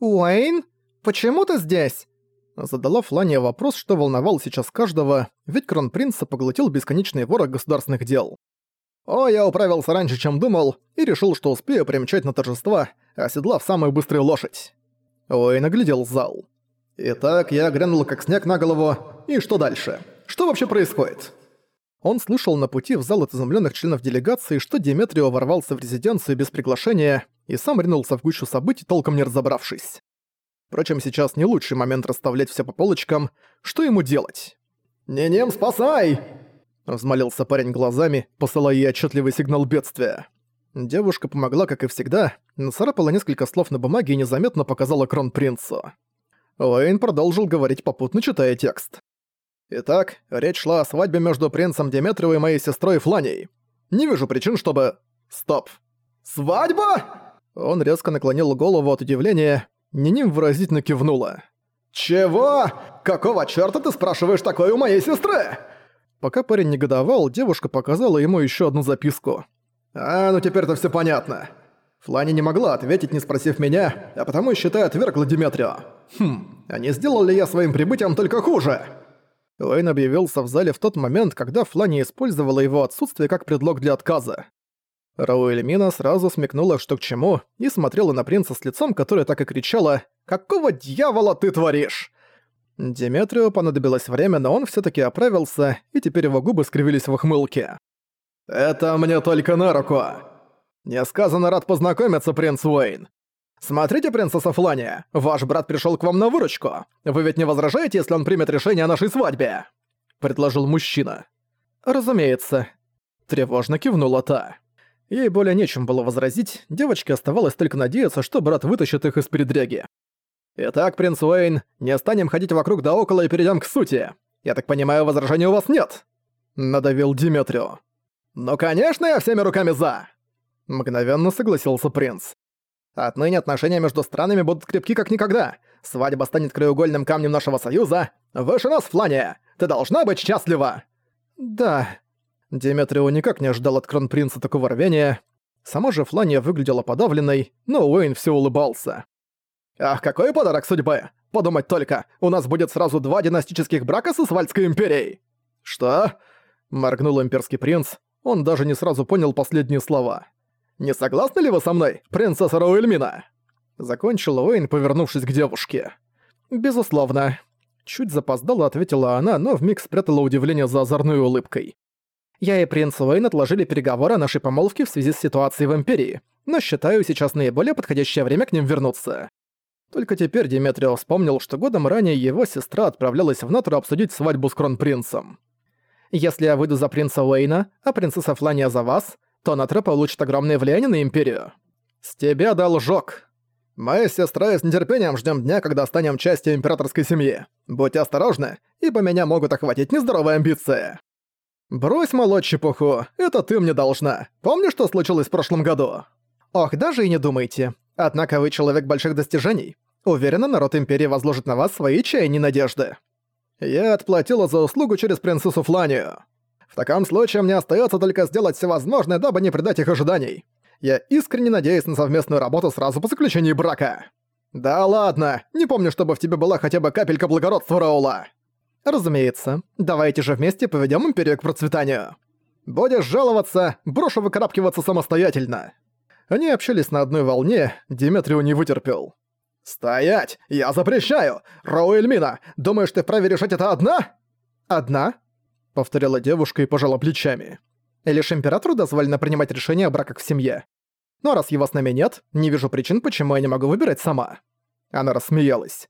«Уэйн? Почему ты здесь?» Задала Флания вопрос, что волновал сейчас каждого, ведь кронпринца поглотил бесконечный ворог государственных дел. «О, я управился раньше, чем думал, и решил, что успею примчать на торжество, оседлав самую быструю лошадь». Уэйн оглядел зал. «Итак, я грянул как снег на голову, и что дальше? Что вообще происходит?» Он слышал на пути в зал от изумлённых членов делегации, что Деметрио ворвался в резиденцию без приглашения и сам ринулся в гущу событий, толком не разобравшись. Впрочем, сейчас не лучший момент расставлять все по полочкам. Что ему делать? «Не-нем, спасай!» Взмолился парень глазами, посылая ей отчетливый сигнал бедствия. Девушка помогла, как и всегда, нацарапала несколько слов на бумаге и незаметно показала кронпринцу. Уэйн продолжил говорить попутно, читая текст. Итак, речь шла о свадьбе между принцем Деметрио и моей сестрой Фланей. Не вижу причин, чтобы... Стоп. Свадьба? Он резко наклонил голову от удивления. Ниним выразительно кивнула. «Чего? Какого чёрта ты спрашиваешь такое у моей сестры?» Пока парень негодовал, девушка показала ему ещё одну записку. «А, ну теперь-то всё понятно. Флани не могла ответить, не спросив меня, а потому, считаю, отвергла Диметрио. Хм, а не сделал ли я своим прибытием только хуже?» Уэйн объявился в зале в тот момент, когда Флани использовала его отсутствие как предлог для отказа. Рауэльмина сразу смекнула, что к чему, и смотрела на принца с лицом, которое так и кричало «Какого дьявола ты творишь?». Деметрио понадобилось время, но он все таки оправился, и теперь его губы скривились в ухмылке. «Это мне только на руку. Несказанно рад познакомиться, принц Уэйн. «Смотрите, принцесса Флания, ваш брат пришёл к вам на выручку. Вы ведь не возражаете, если он примет решение о нашей свадьбе?» Предложил мужчина. «Разумеется». Тревожно кивнула та. Ей более нечем было возразить, девочке оставалось только надеяться, что брат вытащит их из передряги. «Итак, принц Уэйн, не станем ходить вокруг да около и перейдем к сути. Я так понимаю, возражений у вас нет?» Надавил Диметрио. «Ну конечно, я всеми руками за!» Мгновенно согласился принц. Отныне отношения между странами будут крепки как никогда. Свадьба станет краеугольным камнем нашего союза. Выше нас, Флания! Ты должна быть счастлива!» «Да». Диметрио никак не ожидал от кронпринца такого рвения. Сама же Флания выглядела подавленной, но Уэйн все улыбался. «Ах, какой подарок судьбы! Подумать только, у нас будет сразу два династических брака с Исвальдской империей!» «Что?» — моргнул имперский принц. Он даже не сразу понял последние слова. Не согласны ли вы со мной, принцесса Роуэльмина?» Закончила Уэйн, повернувшись к девушке. «Безусловно». Чуть запоздала ответила она, но вмиг спрятала удивление за озорной улыбкой. «Я и принц Уэйн отложили переговоры о нашей помолвке в связи с ситуацией в Империи, но считаю сейчас наиболее подходящее время к ним вернуться». Только теперь Диметрио вспомнил, что годом ранее его сестра отправлялась в Натру обсудить свадьбу с кронпринцем. «Если я выйду за принца Уэйна, а принцесса Флания за вас, то Натре получит огромное влияние на Империю. С тебя должок. Мы с сестрой с нетерпением ждем дня, когда станем частью императорской семьи. Будь осторожна, ибо меня могут охватить нездоровые амбиции. Брось молоть чепуху, это ты мне должна. Помнишь, что случилось в прошлом году? Ох, даже и не думайте. Однако вы человек больших достижений. Уверена, народ Империи возложит на вас свои чаяния надежды. Я отплатила за услугу через принцессу Фланию. В таком случае мне остается только сделать все возможное, дабы не предать их ожиданий. Я искренне надеюсь на совместную работу сразу по заключении брака. Да ладно, не помню, чтобы в тебе была хотя бы капелька благородства, Раула. Разумеется. Давайте же вместе поведем империю к процветанию. Будешь жаловаться, брошу выкарабкиваться самостоятельно. Они общались на одной волне, Диметрио не вытерпел. «Стоять! Я запрещаю! Роуэльмина, думаешь, ты вправе решать это одна?» «Одна?» повторила девушка и пожала плечами. Лишь императору дозволено принимать решения о браках в семье. Но раз его с нами нет, не вижу причин, почему я не могу выбирать сама. Она рассмеялась.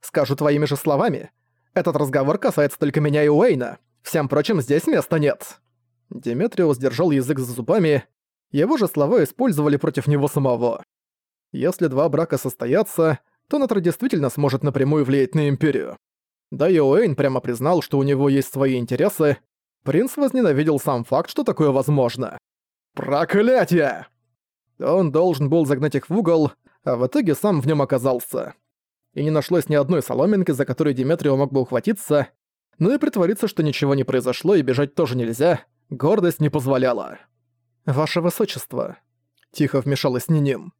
Скажу твоими же словами. Этот разговор касается только меня и Уэйна. Всем прочим здесь места нет. Деметриус держал язык за зубами. Его же слова использовали против него самого. Если два брака состоятся, то Натра действительно сможет напрямую влиять на Империю. Да и Уэйн прямо признал, что у него есть свои интересы. Принц возненавидел сам факт, что такое возможно. Проклятие! Он должен был загнать их в угол, а в итоге сам в нем оказался. И не нашлось ни одной соломинки, за которой Диметрио мог бы ухватиться, но и притвориться, что ничего не произошло и бежать тоже нельзя, гордость не позволяла. «Ваше Высочество», — тихо вмешалась Ниним.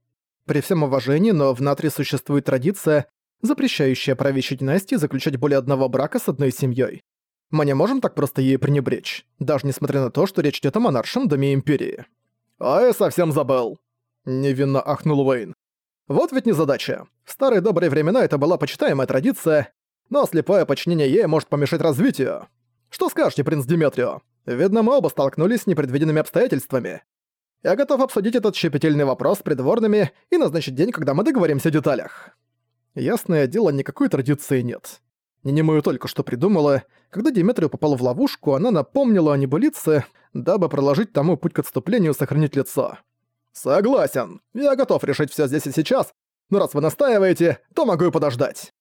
При всем уважении, но в Натре существует традиция, запрещающая правящей династии заключать более одного брака с одной семьей. Мы не можем так просто ей пренебречь, даже несмотря на то, что речь идет о монаршем доме Империи. «А я совсем забыл», — невинно ахнул Уэйн. «Вот ведь незадача. В старые добрые времена это была почитаемая традиция, но слепое подчинение ей может помешать развитию. Что скажете, принц Диметрио? Видно, мы оба столкнулись с непредвиденными обстоятельствами. Я готов обсудить этот щепетильный вопрос с придворными и назначить день, когда мы договоримся о деталях. Ясное дело, никакой традиции нет. Ненемою только что придумала, когда Диметрию попала в ловушку, она напомнила о небылице, дабы проложить тому путь к отступлению и сохранить лицо. «Согласен. Я готов решить все здесь и сейчас, но раз вы настаиваете, то могу и подождать».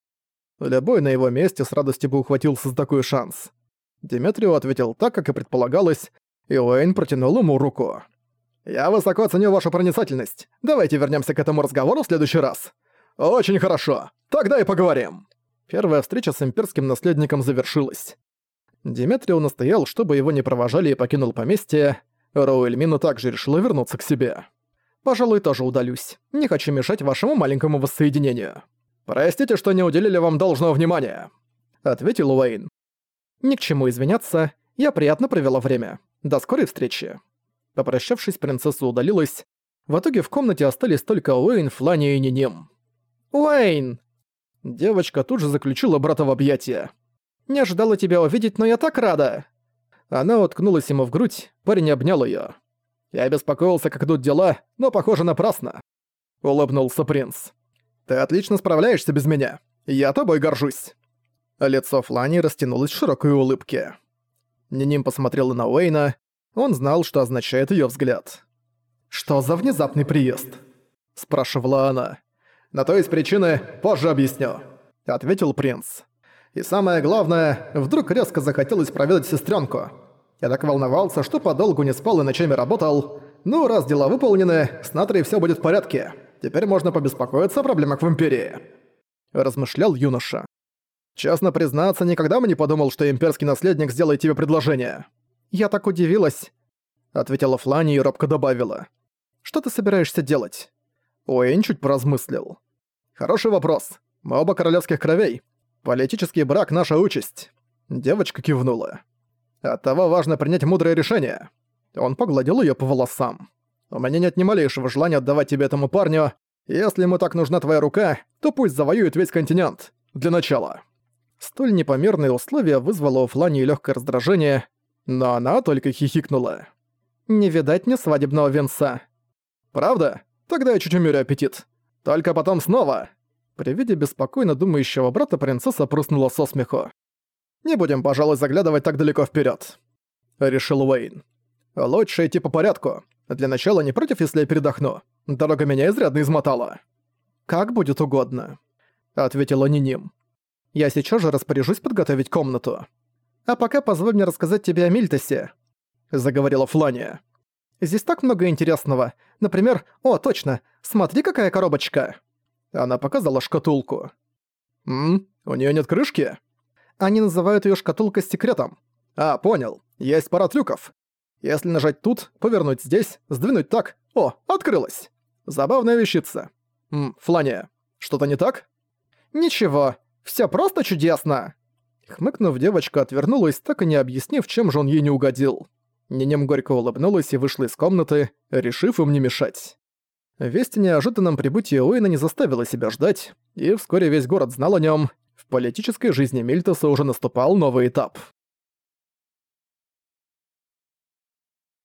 Любой на его месте с радостью бы ухватился за такой шанс. Диметрио ответил так, как и предполагалось, и Уэйн протянул ему руку. «Я высоко ценю вашу проницательность. Давайте вернемся к этому разговору в следующий раз». «Очень хорошо. Тогда и поговорим». Первая встреча с имперским наследником завершилась. Диметрио настоял, чтобы его не провожали и покинул поместье. Роуэльмина также решила вернуться к себе. «Пожалуй, тоже удалюсь. Не хочу мешать вашему маленькому воссоединению». «Простите, что не уделили вам должного внимания», — ответил Уэйн. «Ни к чему извиняться. Я приятно провела время. До скорой встречи». Попрощавшись, принцесса удалилась. В итоге в комнате остались только Уэйн, Флани и Ниним. «Уэйн!» Девочка тут же заключила брата в объятия. «Не ожидала тебя увидеть, но я так рада!» Она уткнулась ему в грудь, парень обнял её. «Я беспокоился, как идут дела, но, похоже, напрасно», — улыбнулся принц. «Ты отлично справляешься без меня. Я тобой горжусь». Лицо Флани растянулось в широкой улыбке. Ниним посмотрела на Уэйна. Он знал, что означает её взгляд. «Что за внезапный приезд?» – спрашивала она. «На то есть причины, позже объясню», – ответил принц. «И самое главное, вдруг резко захотелось проведать сестренку. Я так волновался, что подолгу не спал и ночами работал. Ну, раз дела выполнены, с Натрой всё будет в порядке. Теперь можно побеспокоиться о проблемах в Империи», – размышлял юноша. «Честно признаться, никогда бы не подумал, что имперский наследник сделает тебе предложение». «Я так удивилась», — ответила Флани и робко добавила. «Что ты собираешься делать?» Уэйн чуть поразмыслил. «Хороший вопрос. Мы оба королевских кровей. Политический брак — наша участь». Девочка кивнула. «Оттого важно принять мудрое решение». Он погладил её по волосам. «У меня нет ни малейшего желания отдавать тебе этому парню. Если ему так нужна твоя рука, то пусть завоюет весь континент. Для начала». Столь непомерные условия вызвало у Флани легкое раздражение, но она только хихикнула. «Не видать мне свадебного венца». «Правда? Тогда я чуть умерю аппетит. Только потом снова». При виде беспокойно думающего брата принцесса прыснула со смеху. «Не будем, пожалуй, заглядывать так далеко вперед, решил Уэйн. «Лучше идти по порядку. Для начала не против, если я передохну. Дорога меня изрядно измотала». «Как будет угодно», — ответила Ниним. Я сейчас же распоряжусь подготовить комнату. А пока позволь мне рассказать тебе о Мильтосе», — заговорила Флания. «Здесь так много интересного. Например, о, точно, смотри, какая коробочка!» Она показала шкатулку. «Ммм, у нее нет крышки?» Они называют ее шкатулкой с секретом. «А, понял. Есть пара трюков. Если нажать тут, повернуть здесь, сдвинуть так... О, открылась! Забавная вещица. Ммм, Флания, что-то не так?» «Ничего. Все просто чудесно!» Хмыкнув, девочка отвернулась, так и не объяснив, чем же он ей не угодил. Нинем горько улыбнулась и вышла из комнаты, решив им не мешать. Весть о неожиданном прибытии Уэйна не заставила себя ждать, и вскоре весь город знал о нем. Политической жизни Мильтоса уже наступал новый этап.